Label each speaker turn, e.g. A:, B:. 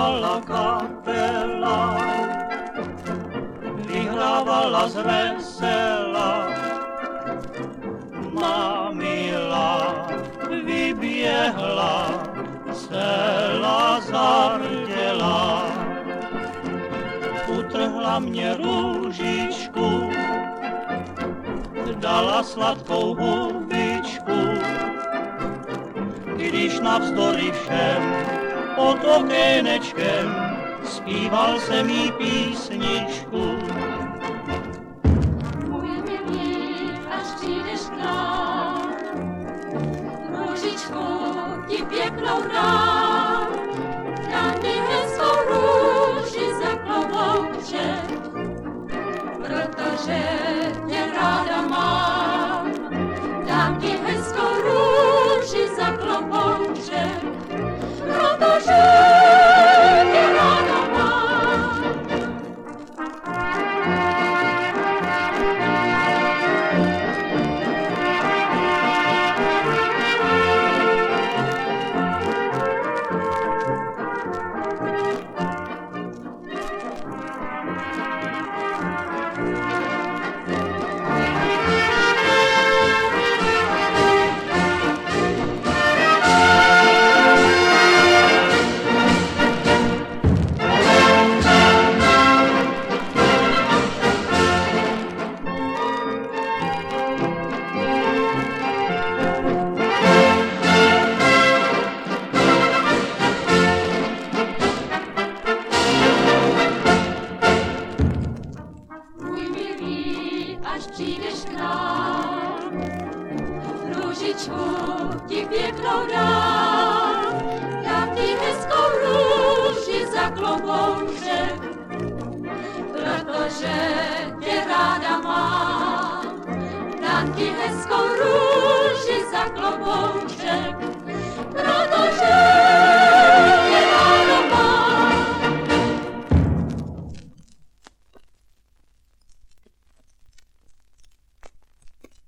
A: hrávala kapela, vyhrávala z vesela. Mamila vyběhla, celá zarděla. Utrhla mě růžičku, dala sladkou hubičku, když navzdory všem pod okénečkem zpíval se mi písničku.
B: Můj milý, až přijdeš k nám, růžičku ti pěknou dám až přijdeš k nám, růžičku ti pěknou dám, dám ti hezkou růži za klobouček, protože tě ráda mám. Dám ti hezkou